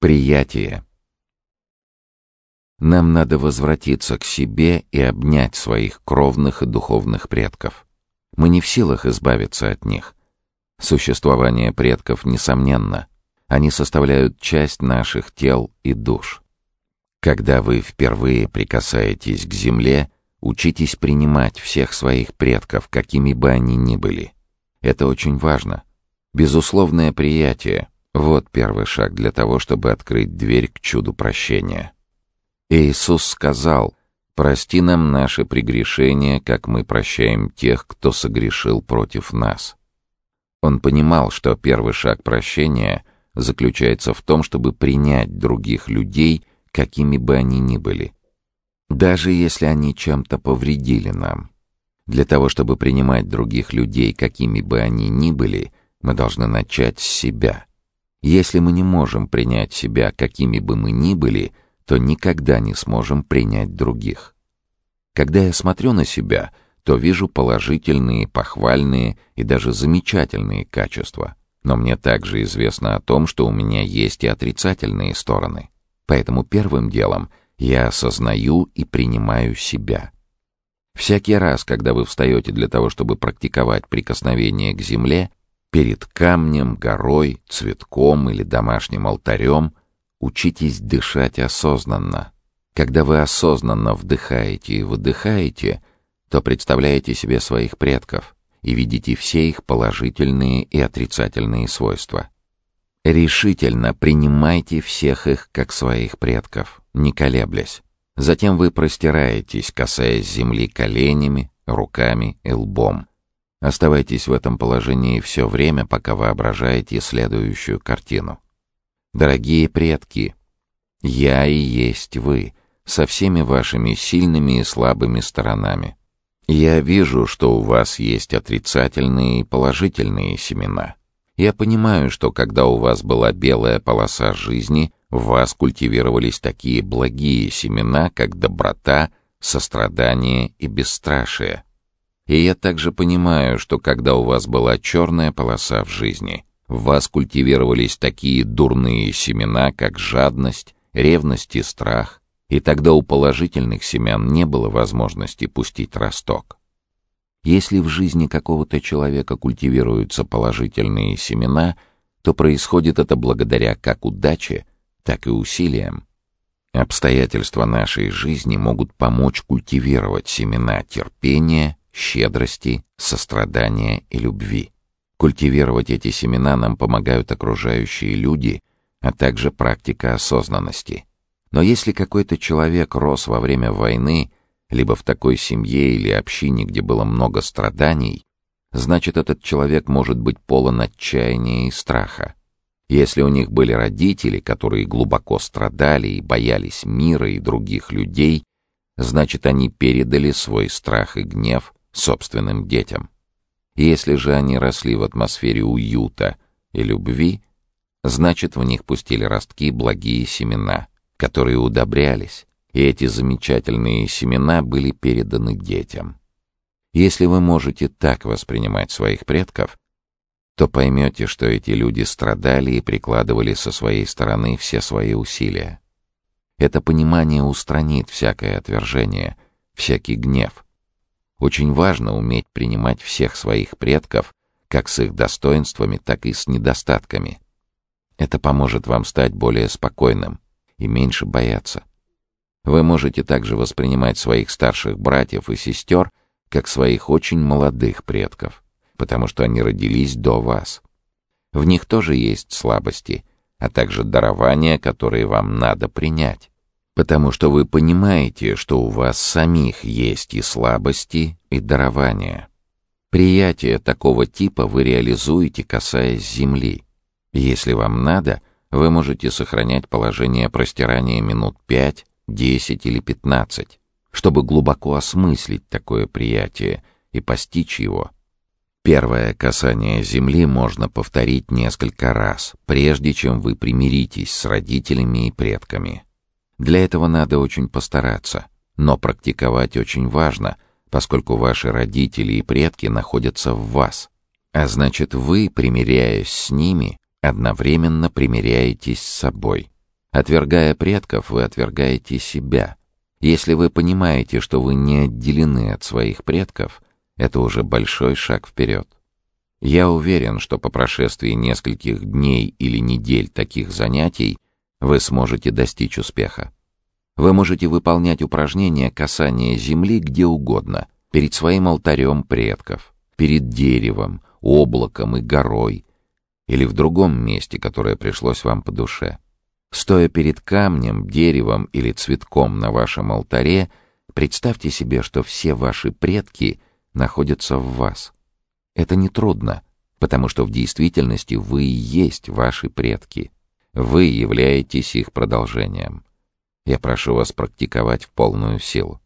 Приятие. Нам надо возвратиться к себе и обнять своих кровных и духовных предков. Мы не в силах избавиться от них. Существование предков несомненно. Они составляют часть наших тел и душ. Когда вы впервые прикасаетесь к земле, учитесь принимать всех своих предков, какими бы они ни были. Это очень важно. Безусловное приятие — вот первый шаг для того, чтобы открыть дверь к чуду прощения. Иисус сказал, «Прости нам наши прегрешения, как мы прощаем тех, кто согрешил против нас». Он понимал, что первый шаг прощения заключается в том, чтобы принять других людей, какими бы они ни были, даже если они чем-то повредили нам. Для того, чтобы принимать других людей, какими бы они ни были, мы должны начать с себя. Если мы не можем принять себя, какими бы мы ни были, то никогда не сможем принять других. Когда я смотрю на себя, то вижу положительные, похвальные и даже замечательные качества. Но мне также известно о том, что у меня есть и отрицательные стороны. Поэтому первым делом я осознаю и принимаю себя. Всякий раз, когда вы встаете для того, чтобы практиковать прикосновение к земле, перед камнем, горой, цветком или домашним алтарем, учитесь дышать осознанно. Когда вы осознанно вдыхаете и выдыхаете, то представляете себе своих предков и видите все их положительные и отрицательные свойства. Решительно принимайте всех их как своих предков, не колеблясь. Затем вы простираетесь, касаясь земли коленями, руками и лбом. Оставайтесь в этом положении все время, пока воображаете следующую картину. Дорогие предки, я и есть вы, со всеми вашими сильными и слабыми сторонами. Я вижу, что у вас есть отрицательные и положительные семена. Я понимаю, что когда у вас была белая полоса жизни, в вас культивировались такие благие семена, как доброта, сострадание и бесстрашие. И я также понимаю, что когда у вас была черная полоса в жизни, в вас культивировались такие дурные семена, как жадность, ревность и страх, и тогда у положительных семян не было возможности пустить росток. Если в жизни какого-то человека культивируются положительные семена, то происходит это благодаря как удаче, так и усилиям. Обстоятельства нашей жизни могут помочь культивировать семена терпения, щедрости, сострадания и любви. Культивировать эти семена нам помогают окружающие люди, а также практика осознанности. Но если какой-то человек рос во время войны, либо в такой семье или общине, где было много страданий, значит, этот человек может быть полон отчаяния и страха. Если у них были родители, которые глубоко страдали и боялись мира и других людей, значит, они передали свой страх и гнев собственным детям. Если же они росли в атмосфере уюта и любви, значит, в них пустили ростки благие семена, которые удобрялись, и эти замечательные семена были переданы детям. Если вы можете так воспринимать своих предков, то поймете, что эти люди страдали и прикладывали со своей стороны все свои усилия. Это понимание устранит всякое отвержение, всякий гнев. Очень важно уметь принимать всех своих предков как с их достоинствами, так и с недостатками. Это поможет вам стать более спокойным и меньше бояться. Вы можете также воспринимать своих старших братьев и сестер как своих очень молодых предков, потому что они родились до вас. В них тоже есть слабости, а также дарования, которые вам надо принять, потому что вы понимаете, что у вас самих есть и слабости, и дарования. Приятие такого типа вы реализуете, касаясь Земли. Если вам надо, вы можете сохранять положение простирания минут пять, десять или пятнадцать, чтобы глубоко осмыслить такое приятие и постичь его. Первое касание земли можно повторить несколько раз, прежде чем вы примиритесь с родителями и предками. Для этого надо очень постараться, но практиковать очень важно, поскольку ваши родители и предки находятся в вас. А значит, вы, примиряясь с ними, одновременно примиряетесь с собой. Отвергая предков, вы отвергаете себя. Если вы понимаете, что вы не отделены от своих предков, это уже большой шаг вперед. Я уверен, что по прошествии нескольких дней или недель таких занятий вы сможете достичь успеха. Вы можете выполнять упражнения касания земли где угодно, перед своим алтарем предков, перед деревом, облаком и горой, или в другом месте, которое пришлось вам по душе. Стоя перед камнем, деревом или цветком на вашем алтаре, представьте себе, что все ваши предки находятся в вас. Это нетрудно, потому что в действительности вы и есть ваши предки. Вы являетесь их продолжением. Я прошу вас практиковать в полную силу.